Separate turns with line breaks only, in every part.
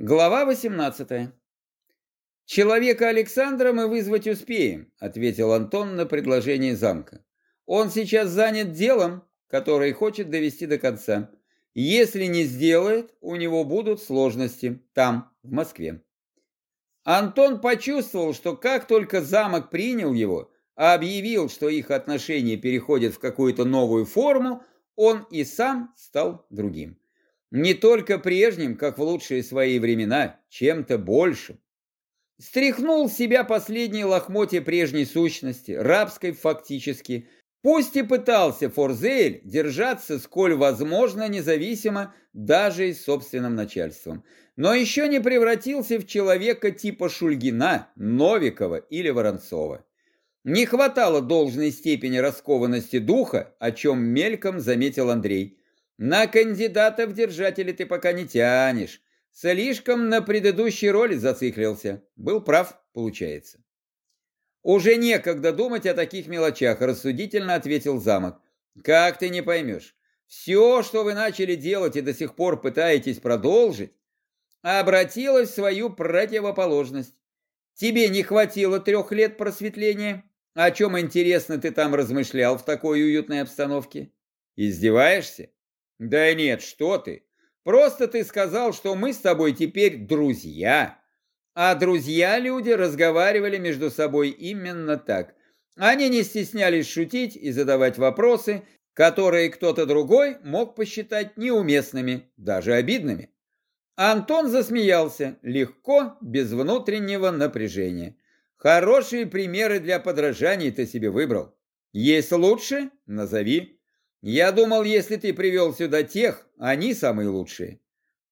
Глава 18. «Человека Александра мы вызвать успеем», — ответил Антон на предложение замка. «Он сейчас занят делом, которое хочет довести до конца. Если не сделает, у него будут сложности там, в Москве». Антон почувствовал, что как только замок принял его, а объявил, что их отношения переходят в какую-то новую форму, он и сам стал другим. Не только прежним, как в лучшие свои времена, чем-то большим. Стряхнул с себя последние лохмотья прежней сущности, рабской фактически. Пусть и пытался Форзель держаться, сколь возможно, независимо даже и собственным начальством, но еще не превратился в человека типа Шульгина, Новикова или Воронцова. Не хватало должной степени раскованности духа, о чем мельком заметил Андрей. На кандидата в держатели ты пока не тянешь. Слишком на предыдущей роли зациклился. Был прав, получается. Уже некогда думать о таких мелочах, рассудительно ответил замок. Как ты не поймешь? Все, что вы начали делать и до сих пор пытаетесь продолжить, обратилось в свою противоположность. Тебе не хватило трех лет просветления? О чем, интересно, ты там размышлял в такой уютной обстановке? Издеваешься? Да нет, что ты. Просто ты сказал, что мы с тобой теперь друзья. А друзья-люди разговаривали между собой именно так. Они не стеснялись шутить и задавать вопросы, которые кто-то другой мог посчитать неуместными, даже обидными. Антон засмеялся, легко, без внутреннего напряжения. Хорошие примеры для подражания ты себе выбрал. Есть лучше? Назови. Я думал, если ты привел сюда тех, они самые лучшие.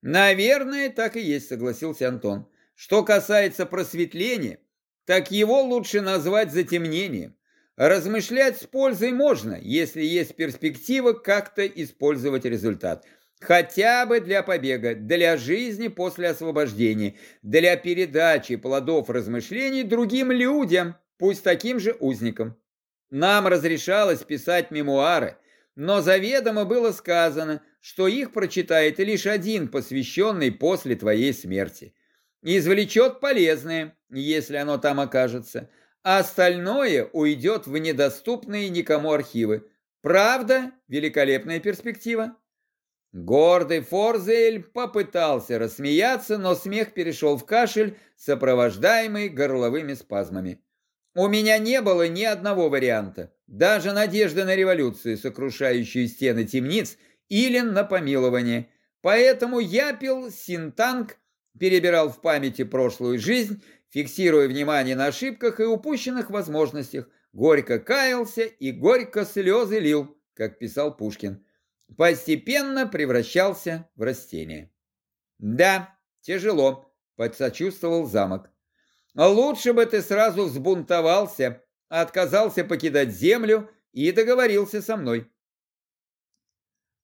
Наверное, так и есть, согласился Антон. Что касается просветления, так его лучше назвать затемнением. Размышлять с пользой можно, если есть перспектива как-то использовать результат. Хотя бы для побега, для жизни после освобождения, для передачи плодов размышлений другим людям, пусть таким же узникам. Нам разрешалось писать мемуары – но заведомо было сказано, что их прочитает лишь один посвященный после твоей смерти. Извлечет полезное, если оно там окажется, а остальное уйдет в недоступные никому архивы. Правда, великолепная перспектива. Гордый Форзель попытался рассмеяться, но смех перешел в кашель, сопровождаемый горловыми спазмами. У меня не было ни одного варианта, даже надежды на революцию, сокрушающую стены темниц, или на помилование. Поэтому я пил синтанг, перебирал в памяти прошлую жизнь, фиксируя внимание на ошибках и упущенных возможностях, горько каялся и горько слезы лил, как писал Пушкин. Постепенно превращался в растение. Да, тяжело, подсочувствовал замок. Лучше бы ты сразу взбунтовался, отказался покидать землю и договорился со мной.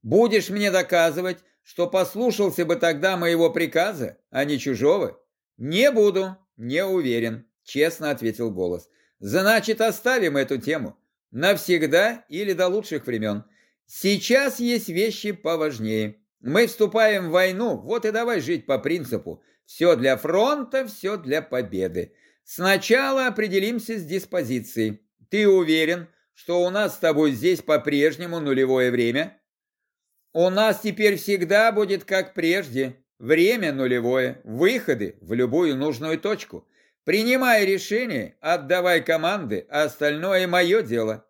Будешь мне доказывать, что послушался бы тогда моего приказа, а не чужого? Не буду, не уверен, честно ответил голос. Значит, оставим эту тему. Навсегда или до лучших времен. Сейчас есть вещи поважнее. Мы вступаем в войну, вот и давай жить по принципу. Все для фронта, все для победы. Сначала определимся с диспозицией. Ты уверен, что у нас с тобой здесь по-прежнему нулевое время? У нас теперь всегда будет как прежде. Время нулевое, выходы в любую нужную точку. Принимай решение, отдавай команды, остальное мое дело.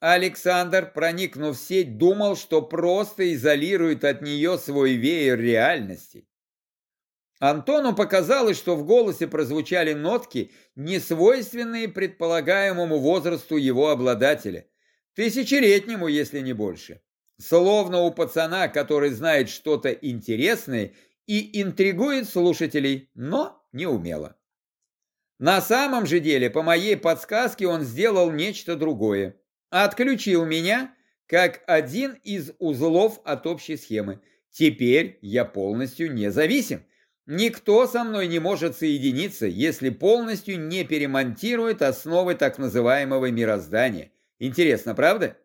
Александр, проникнув в сеть, думал, что просто изолирует от нее свой веер реальности. Антону показалось, что в голосе прозвучали нотки, несвойственные предполагаемому возрасту его обладателя. Тысячелетнему, если не больше. Словно у пацана, который знает что-то интересное и интригует слушателей, но не умело. На самом же деле, по моей подсказке, он сделал нечто другое. Отключил меня, как один из узлов от общей схемы. Теперь я полностью независим. Никто со мной не может соединиться, если полностью не перемонтирует основы так называемого мироздания. Интересно, правда?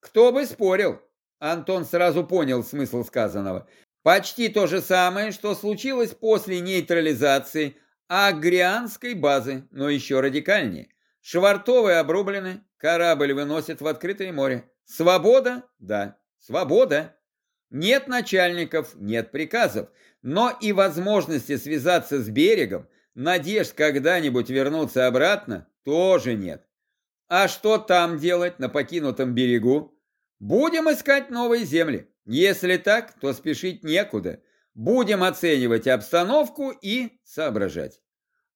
Кто бы спорил? Антон сразу понял смысл сказанного. Почти то же самое, что случилось после нейтрализации Агрианской базы, но еще радикальнее. Швартовы обрублены, корабль выносит в открытое море. Свобода? Да, свобода. Нет начальников, нет приказов, но и возможности связаться с берегом, надежд когда-нибудь вернуться обратно, тоже нет. А что там делать на покинутом берегу? Будем искать новые земли. Если так, то спешить некуда. Будем оценивать обстановку и соображать.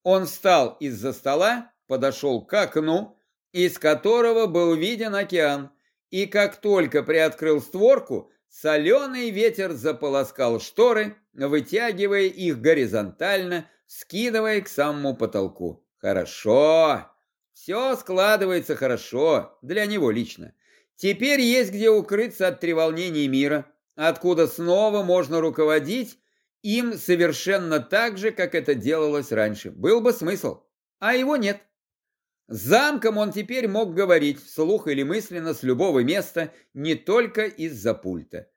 Он встал из-за стола, подошел к окну, из которого был виден океан, и как только приоткрыл створку, соленый ветер заполоскал шторы, вытягивая их горизонтально, скидывая к самому потолку. Хорошо, все складывается хорошо, для него лично. Теперь есть где укрыться от треволнений мира, откуда снова можно руководить им совершенно так же, как это делалось раньше. Был бы смысл, а его нет. С замком он теперь мог говорить вслух или мысленно с любого места, не только из-за пульта.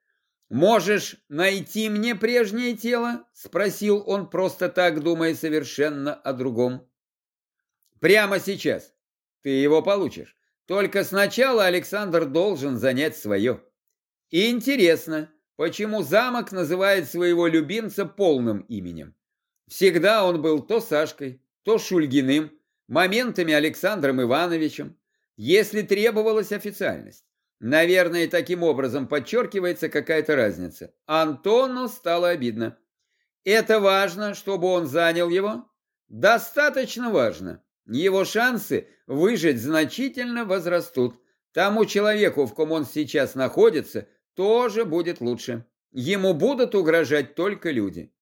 «Можешь найти мне прежнее тело?» — спросил он, просто так думая совершенно о другом. «Прямо сейчас. Ты его получишь. Только сначала Александр должен занять свое. И интересно, почему замок называет своего любимца полным именем? Всегда он был то Сашкой, то Шульгиным, моментами Александром Ивановичем, если требовалась официальность. Наверное, таким образом подчеркивается какая-то разница. Антону стало обидно. Это важно, чтобы он занял его? Достаточно важно. Его шансы выжить значительно возрастут. Тому человеку, в ком он сейчас находится, тоже будет лучше. Ему будут угрожать только люди.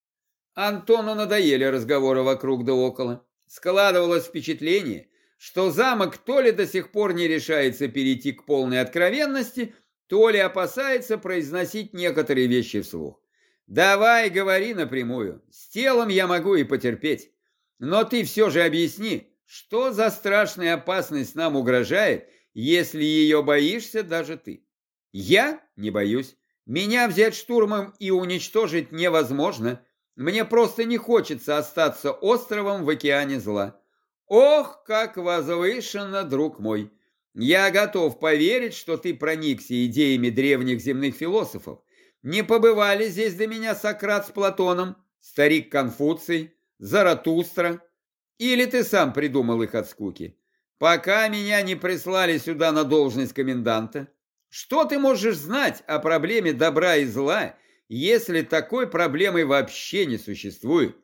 Антону надоели разговоры вокруг да около. Складывалось впечатление, что замок то ли до сих пор не решается перейти к полной откровенности, то ли опасается произносить некоторые вещи вслух. Давай говори напрямую, с телом я могу и потерпеть. Но ты все же объясни, что за страшная опасность нам угрожает, если ее боишься даже ты? Я не боюсь. Меня взять штурмом и уничтожить невозможно. Мне просто не хочется остаться островом в океане зла. Ох, как возвышенно, друг мой! Я готов поверить, что ты проникся идеями древних земных философов. Не побывали здесь до меня Сократ с Платоном, старик Конфуций, Заратустра. Или ты сам придумал их от скуки? Пока меня не прислали сюда на должность коменданта, что ты можешь знать о проблеме добра и зла, если такой проблемы вообще не существует?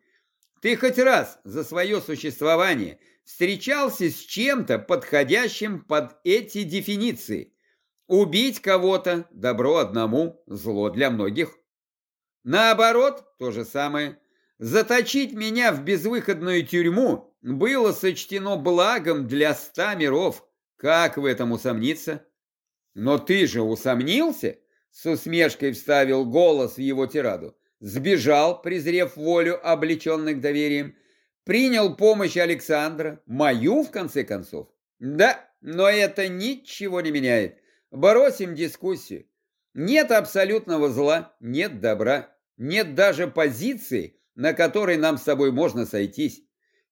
Ты хоть раз за свое существование встречался с чем-то подходящим под эти дефиниции? Убить кого-то – добро одному, зло для многих. Наоборот, то же самое. Заточить меня в безвыходную тюрьму было сочтено благом для ста миров. Как в этом усомниться? Но ты же усомнился? С усмешкой вставил голос в его тираду. Сбежал, презрев волю облеченных доверием. Принял помощь Александра, мою в конце концов. Да, но это ничего не меняет. Бросим дискуссию. Нет абсолютного зла, нет добра, нет даже позиции, на которой нам с тобой можно сойтись.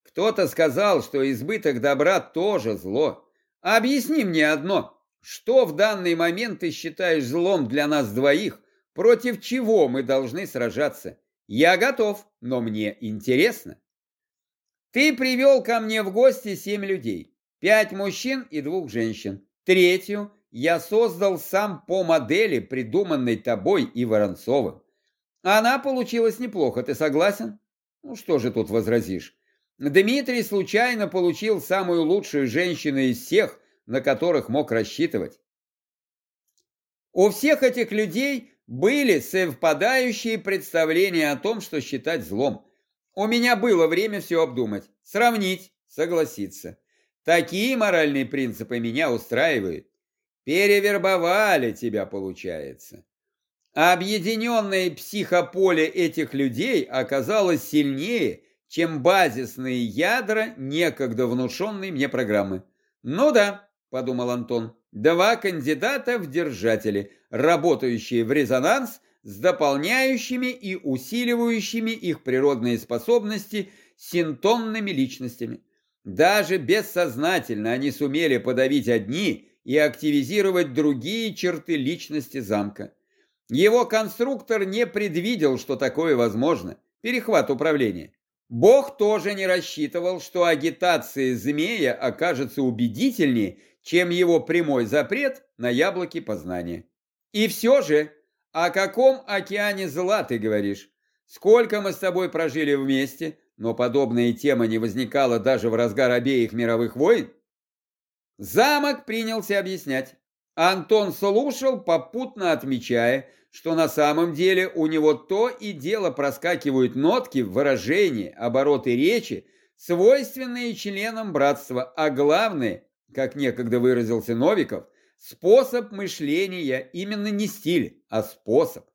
Кто-то сказал, что избыток добра тоже зло. Объясни мне одно. Что в данный момент ты считаешь злом для нас двоих, против чего мы должны сражаться? Я готов, но мне интересно. Ты привел ко мне в гости семь людей, пять мужчин и двух женщин. Третью я создал сам по модели, придуманной тобой и Воронцовым. Она получилась неплохо, ты согласен? Ну что же тут возразишь? Дмитрий случайно получил самую лучшую женщину из всех, на которых мог рассчитывать. У всех этих людей были совпадающие представления о том, что считать злом. У меня было время все обдумать, сравнить, согласиться. Такие моральные принципы меня устраивают. Перевербовали тебя, получается. Объединенное психополе этих людей оказалось сильнее, чем базисные ядра некогда внушенной мне программы. Ну да, подумал Антон. Два кандидата в держатели, работающие в резонанс с дополняющими и усиливающими их природные способности синтонными личностями. Даже бессознательно они сумели подавить одни и активизировать другие черты личности замка. Его конструктор не предвидел, что такое возможно, перехват управления. Бог тоже не рассчитывал, что агитация змея окажется убедительнее, чем его прямой запрет на яблоки познания. И все же, о каком океане зла ты говоришь? Сколько мы с тобой прожили вместе, но подобная тема не возникала даже в разгар обеих мировых войн? Замок принялся объяснять. Антон слушал, попутно отмечая, что на самом деле у него то и дело проскакивают нотки, выражения, обороты речи, свойственные членам братства, а главное, как некогда выразился Новиков, способ мышления, именно не стиль, а способ.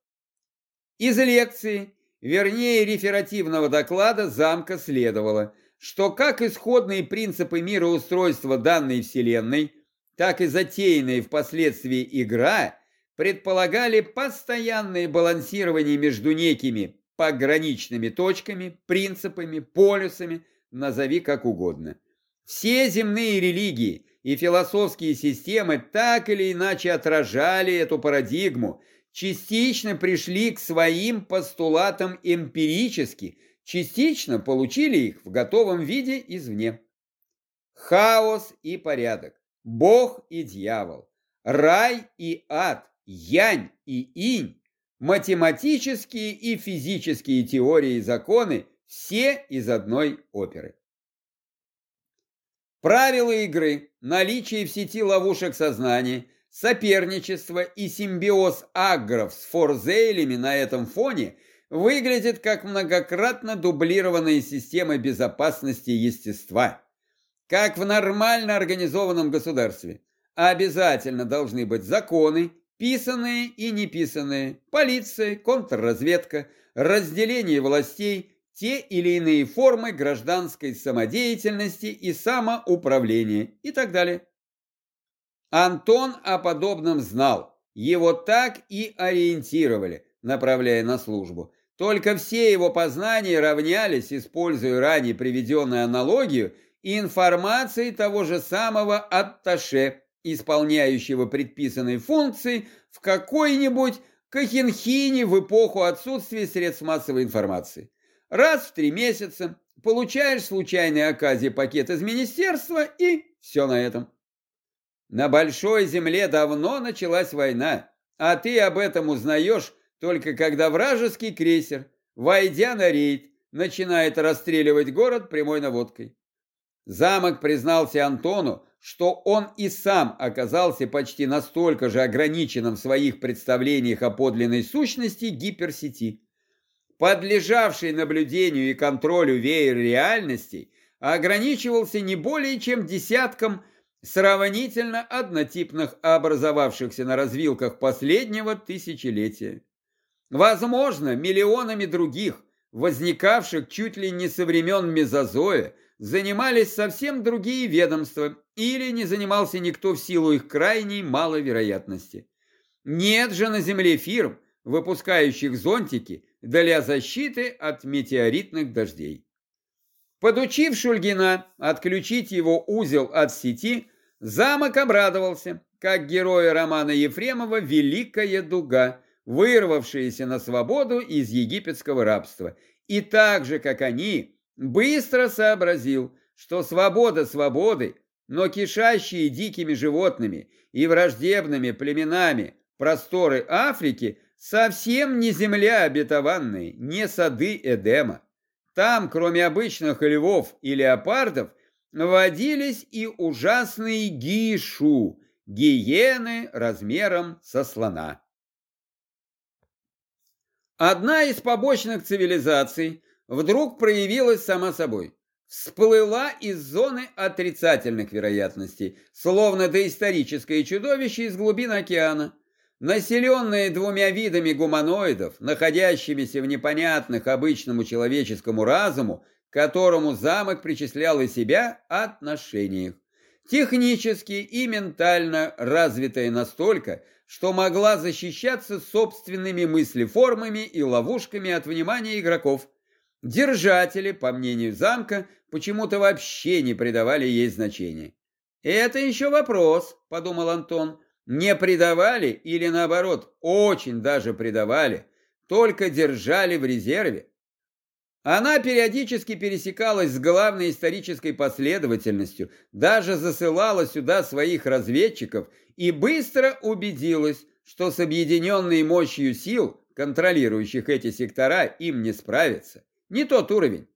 Из лекции, вернее реферативного доклада замка следовало, что как исходные принципы мироустройства данной Вселенной, так и затеянная впоследствии игра предполагали постоянное балансирование между некими пограничными точками, принципами, полюсами, назови как угодно. Все земные религии и философские системы так или иначе отражали эту парадигму, частично пришли к своим постулатам эмпирически, частично получили их в готовом виде извне. Хаос и порядок, Бог и дьявол, рай и ад, янь и инь, математические и физические теории и законы все из одной оперы. Правила игры, наличие в сети ловушек сознания, соперничество и симбиоз агров с форзейлями на этом фоне выглядят как многократно дублированные системы безопасности естества. Как в нормально организованном государстве. Обязательно должны быть законы, писанные и неписанные, полиция, контрразведка, разделение властей, те или иные формы гражданской самодеятельности и самоуправления и так далее. Антон о подобном знал, его так и ориентировали, направляя на службу. Только все его познания равнялись, используя ранее приведенную аналогию, информации того же самого атташе, исполняющего предписанные функции в какой-нибудь Кахинхине в эпоху отсутствия средств массовой информации. Раз в три месяца получаешь случайной оказии пакет из министерства и все на этом. На большой земле давно началась война, а ты об этом узнаешь только когда вражеский крейсер, войдя на рейд, начинает расстреливать город прямой наводкой. Замок признался Антону, что он и сам оказался почти настолько же ограниченным в своих представлениях о подлинной сущности гиперсети. Подлежавший наблюдению и контролю веер реальностей ограничивался не более чем десятком сравнительно однотипных образовавшихся на развилках последнего тысячелетия. Возможно, миллионами других, возникавших чуть ли не со времен Мезозоя, занимались совсем другие ведомства или не занимался никто в силу их крайней маловероятности. Нет же на Земле фирм, выпускающих зонтики для защиты от метеоритных дождей. Подучив Шульгина отключить его узел от сети, замок обрадовался, как герои романа Ефремова «Великая дуга», вырвавшаяся на свободу из египетского рабства, и так же, как они, Быстро сообразил, что свобода свободы, но кишащие дикими животными и враждебными племенами просторы Африки совсем не земля обетованная, не сады Эдема. Там, кроме обычных львов и леопардов, водились и ужасные гишу, гиены размером со слона. Одна из побочных цивилизаций, вдруг проявилась сама собой. Всплыла из зоны отрицательных вероятностей, словно доисторическое чудовище из глубин океана. Населенные двумя видами гуманоидов, находящимися в непонятных обычному человеческому разуму, которому замок причислял и себя, отношениях. технически и ментально развитая настолько, что могла защищаться собственными мыслеформами и ловушками от внимания игроков. Держатели, по мнению замка, почему-то вообще не придавали ей значения. «Это еще вопрос», — подумал Антон. «Не придавали или, наоборот, очень даже придавали, только держали в резерве?» Она периодически пересекалась с главной исторической последовательностью, даже засылала сюда своих разведчиков и быстро убедилась, что с объединенной мощью сил, контролирующих эти сектора, им не справиться. Не тот уровень.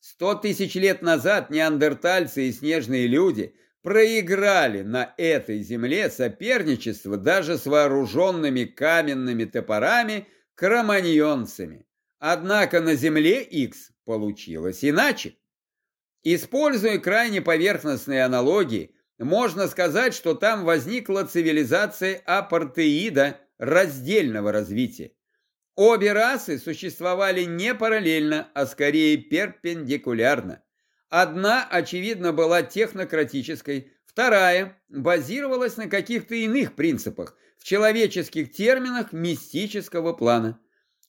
Сто тысяч лет назад неандертальцы и снежные люди проиграли на этой земле соперничество даже с вооруженными каменными топорами кроманьонцами. Однако на земле X получилось иначе. Используя крайне поверхностные аналогии, можно сказать, что там возникла цивилизация апартеида раздельного развития. Обе расы существовали не параллельно, а скорее перпендикулярно. Одна, очевидно, была технократической, вторая базировалась на каких-то иных принципах, в человеческих терминах мистического плана.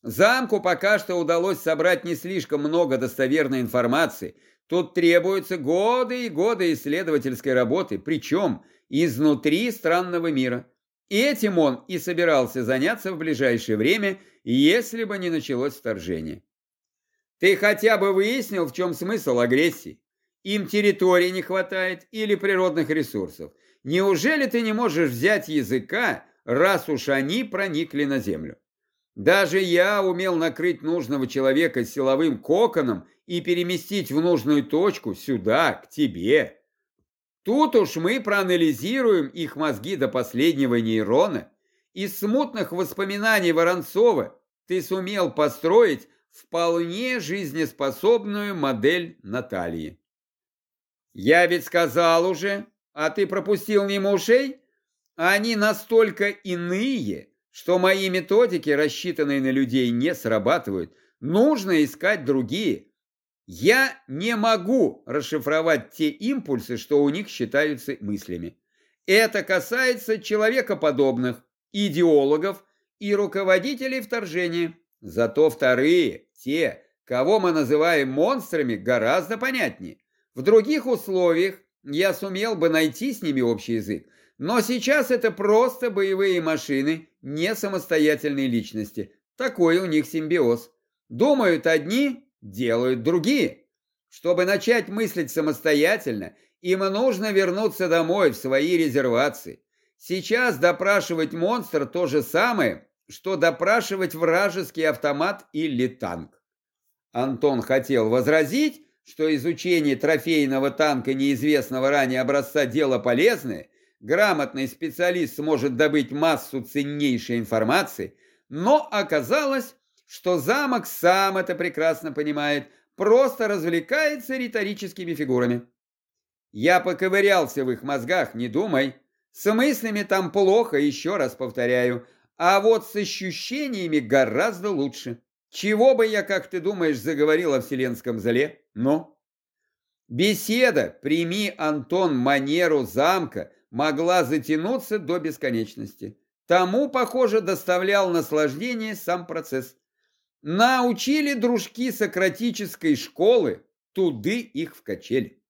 Замку пока что удалось собрать не слишком много достоверной информации. Тут требуются годы и годы исследовательской работы, причем изнутри странного мира. Этим он и собирался заняться в ближайшее время – если бы не началось вторжение. Ты хотя бы выяснил, в чем смысл агрессии? Им территории не хватает или природных ресурсов? Неужели ты не можешь взять языка, раз уж они проникли на землю? Даже я умел накрыть нужного человека силовым коконом и переместить в нужную точку сюда, к тебе. Тут уж мы проанализируем их мозги до последнего нейрона из смутных воспоминаний Воронцова ты сумел построить вполне жизнеспособную модель Натальи. Я ведь сказал уже, а ты пропустил мимо ушей? Они настолько иные, что мои методики, рассчитанные на людей, не срабатывают. Нужно искать другие. Я не могу расшифровать те импульсы, что у них считаются мыслями. Это касается человекоподобных, идеологов и руководителей вторжения. Зато вторые, те, кого мы называем монстрами, гораздо понятнее. В других условиях я сумел бы найти с ними общий язык, но сейчас это просто боевые машины, не самостоятельные личности. Такой у них симбиоз. Думают одни, делают другие. Чтобы начать мыслить самостоятельно, им нужно вернуться домой, в свои резервации. Сейчас допрашивать монстр то же самое, что допрашивать вражеский автомат или танк. Антон хотел возразить, что изучение трофейного танка неизвестного ранее образца дело полезное, грамотный специалист сможет добыть массу ценнейшей информации, но оказалось, что замок сам это прекрасно понимает, просто развлекается риторическими фигурами. Я поковырялся в их мозгах, не думай. С мыслями там плохо, еще раз повторяю, а вот с ощущениями гораздо лучше. Чего бы я, как ты думаешь, заговорил о вселенском зале? Ну? Беседа «Прими, Антон, манеру замка» могла затянуться до бесконечности. Тому, похоже, доставлял наслаждение сам процесс. Научили дружки сократической школы, туды их в качели.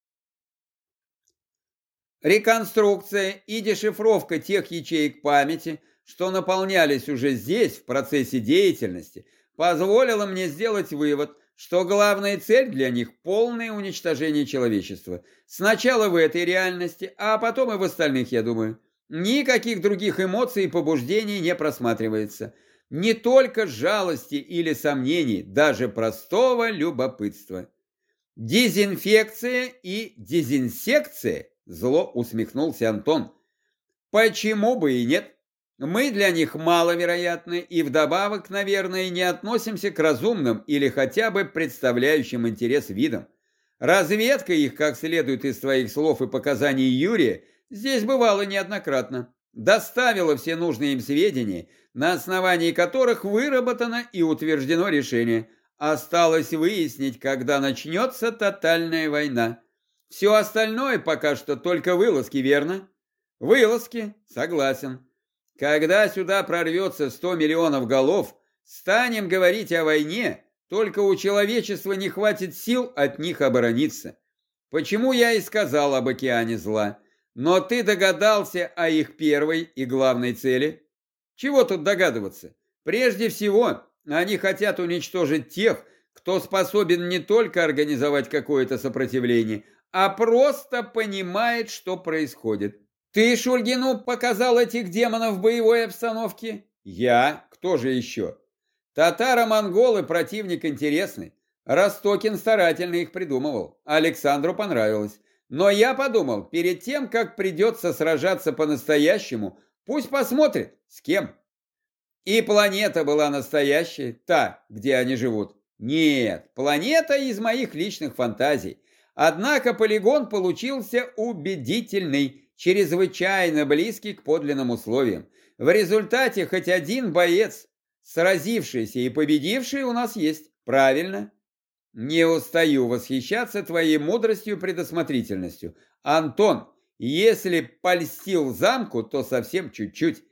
Реконструкция и дешифровка тех ячеек памяти, что наполнялись уже здесь, в процессе деятельности, позволила мне сделать вывод, что главная цель для них – полное уничтожение человечества. Сначала в этой реальности, а потом и в остальных, я думаю. Никаких других эмоций и побуждений не просматривается. Не только жалости или сомнений, даже простого любопытства. Дезинфекция и дезинсекция – Зло усмехнулся Антон. Почему бы и нет? Мы для них маловероятны и вдобавок, наверное, не относимся к разумным или хотя бы представляющим интерес видам. Разведка их, как следует из твоих слов и показаний Юрия, здесь бывала неоднократно. Доставила все нужные им сведения, на основании которых выработано и утверждено решение. Осталось выяснить, когда начнется тотальная война. Все остальное пока что только вылазки, верно? Вылазки, согласен. Когда сюда прорвется 100 миллионов голов, станем говорить о войне, только у человечества не хватит сил от них оборониться. Почему я и сказал об океане зла. Но ты догадался о их первой и главной цели? Чего тут догадываться? Прежде всего, они хотят уничтожить тех, кто способен не только организовать какое-то сопротивление, а просто понимает, что происходит. Ты Шульгину показал этих демонов в боевой обстановке? Я? Кто же еще? Татаро-монголы противник интересный. Ростокин старательно их придумывал. Александру понравилось. Но я подумал, перед тем, как придется сражаться по-настоящему, пусть посмотрит, с кем. И планета была настоящая, та, где они живут. Нет, планета из моих личных фантазий. Однако полигон получился убедительный, чрезвычайно близкий к подлинным условиям. В результате хоть один боец, сразившийся и победивший, у нас есть. Правильно? Не устаю восхищаться твоей мудростью и предосмотрительностью. Антон, если польстил замку, то совсем чуть-чуть.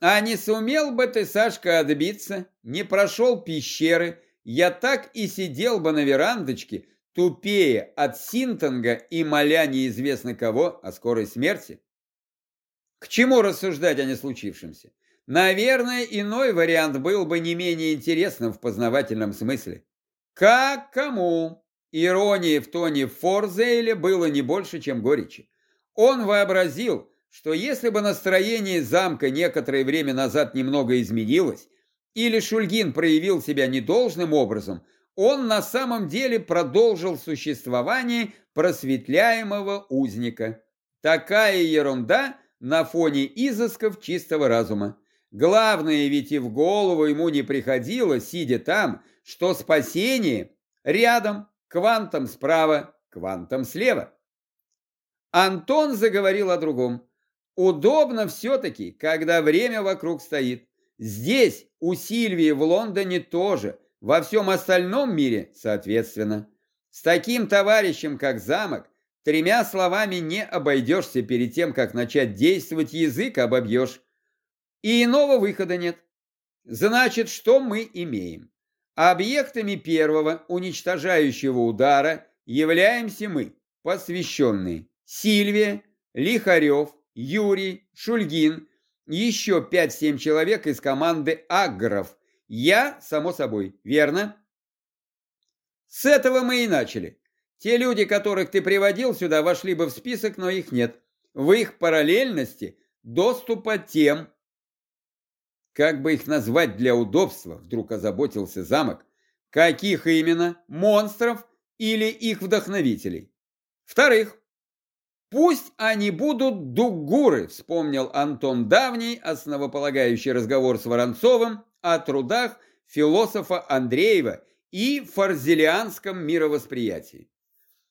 А не сумел бы ты, Сашка, отбиться, не прошел пещеры, я так и сидел бы на верандочке, тупее от Синтонга и моля неизвестно кого о скорой смерти. К чему рассуждать о неслучившемся? Наверное, иной вариант был бы не менее интересным в познавательном смысле. Как кому? Иронии в тоне Форзейля было не больше, чем горечи. Он вообразил, что если бы настроение замка некоторое время назад немного изменилось, или Шульгин проявил себя недолжным образом, он на самом деле продолжил существование просветляемого узника. Такая ерунда на фоне изысков чистого разума. Главное ведь и в голову ему не приходило, сидя там, что спасение рядом, квантом справа, квантом слева. Антон заговорил о другом. Удобно все-таки, когда время вокруг стоит. Здесь, у Сильвии в Лондоне тоже, во всем остальном мире, соответственно. С таким товарищем, как замок, тремя словами не обойдешься перед тем, как начать действовать, язык обобьешь. И иного выхода нет. Значит, что мы имеем? Объектами первого уничтожающего удара являемся мы, посвященные Сильвия, Лихарев, Юрий, Шульгин, еще 5-7 человек из команды Агров. Я, само собой, верно? С этого мы и начали. Те люди, которых ты приводил сюда, вошли бы в список, но их нет. В их параллельности доступа тем, как бы их назвать для удобства, вдруг озаботился замок. Каких именно? Монстров или их вдохновителей? Вторых, пусть они будут дугуры, вспомнил Антон Давний, основополагающий разговор с Воронцовым о трудах философа Андреева и фарзелианском мировосприятии.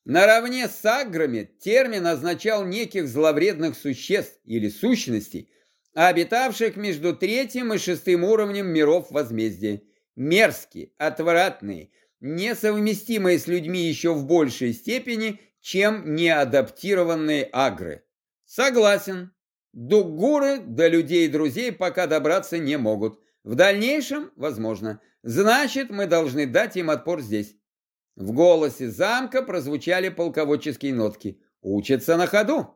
Наравне с аграми термин означал неких зловредных существ или сущностей, обитавших между третьим и шестым уровнем миров возмездия. Мерзкие, отвратные, несовместимые с людьми еще в большей степени, чем неадаптированные агры. Согласен. Дугуры до людей-друзей пока добраться не могут. В дальнейшем, возможно. Значит, мы должны дать им отпор здесь. В голосе замка прозвучали полководческие нотки. Учатся на ходу.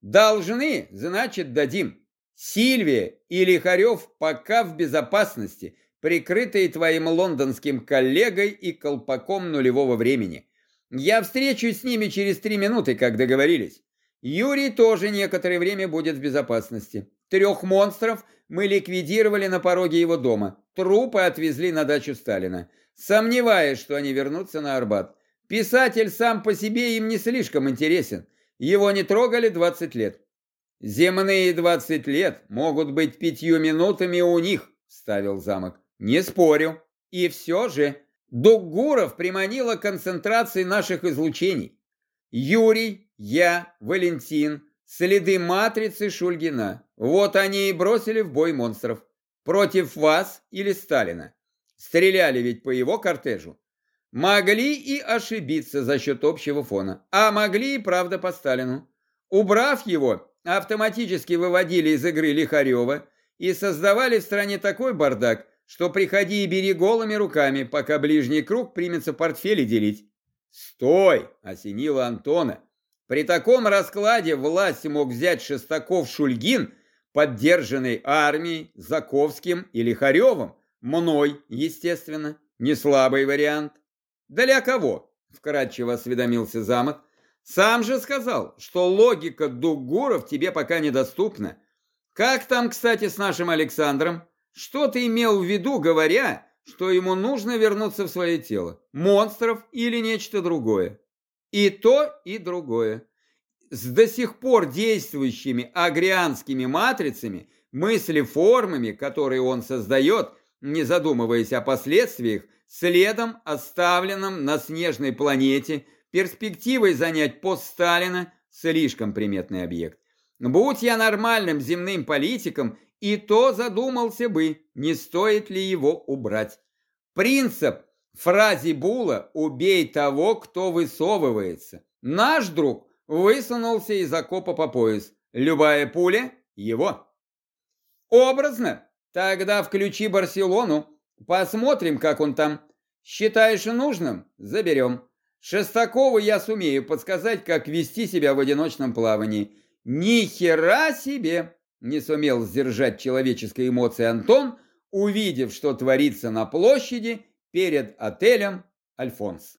Должны, значит, дадим. Сильвия и Лихарев пока в безопасности, прикрытые твоим лондонским коллегой и колпаком нулевого времени. Я встречусь с ними через три минуты, как договорились. Юрий тоже некоторое время будет в безопасности. Трех монстров мы ликвидировали на пороге его дома. Трупы отвезли на дачу Сталина. Сомневаюсь, что они вернутся на Арбат. Писатель сам по себе им не слишком интересен. Его не трогали 20 лет. «Земные двадцать лет могут быть пятью минутами у них», — ставил замок. «Не спорю. И все же Дугуров приманила концентрацией наших излучений. Юрий, я, Валентин, следы матрицы Шульгина. Вот они и бросили в бой монстров. Против вас или Сталина. Стреляли ведь по его кортежу. Могли и ошибиться за счет общего фона, а могли и правда по Сталину. Убрав его, автоматически выводили из игры Лихарева и создавали в стране такой бардак, что приходи и бери голыми руками, пока ближний круг примется портфели делить. «Стой!» – осенило Антона. При таком раскладе власть мог взять Шестаков-Шульгин, поддержанный армией, Заковским или Харевым, мной, естественно, не слабый вариант. «Для кого?» – вкратчиво осведомился замок. «Сам же сказал, что логика Дугуров тебе пока недоступна. Как там, кстати, с нашим Александром? Что ты имел в виду, говоря, что ему нужно вернуться в свое тело? Монстров или нечто другое?» И то, и другое. С до сих пор действующими агрианскими матрицами, мыслеформами, которые он создает, не задумываясь о последствиях, следом, оставленным на снежной планете, перспективой занять пост Сталина – слишком приметный объект. Будь я нормальным земным политиком, и то задумался бы, не стоит ли его убрать. Принцип фразе Була «убей того, кто высовывается». Наш друг высунулся из окопа по пояс. Любая пуля – его. Образно. Тогда включи Барселону. Посмотрим, как он там. Считаешь нужным? Заберем. Шестакову я сумею подсказать, как вести себя в одиночном плавании. Ни хера себе! Не сумел сдержать человеческой эмоции Антон, увидев, что творится на площади перед отелем «Альфонс».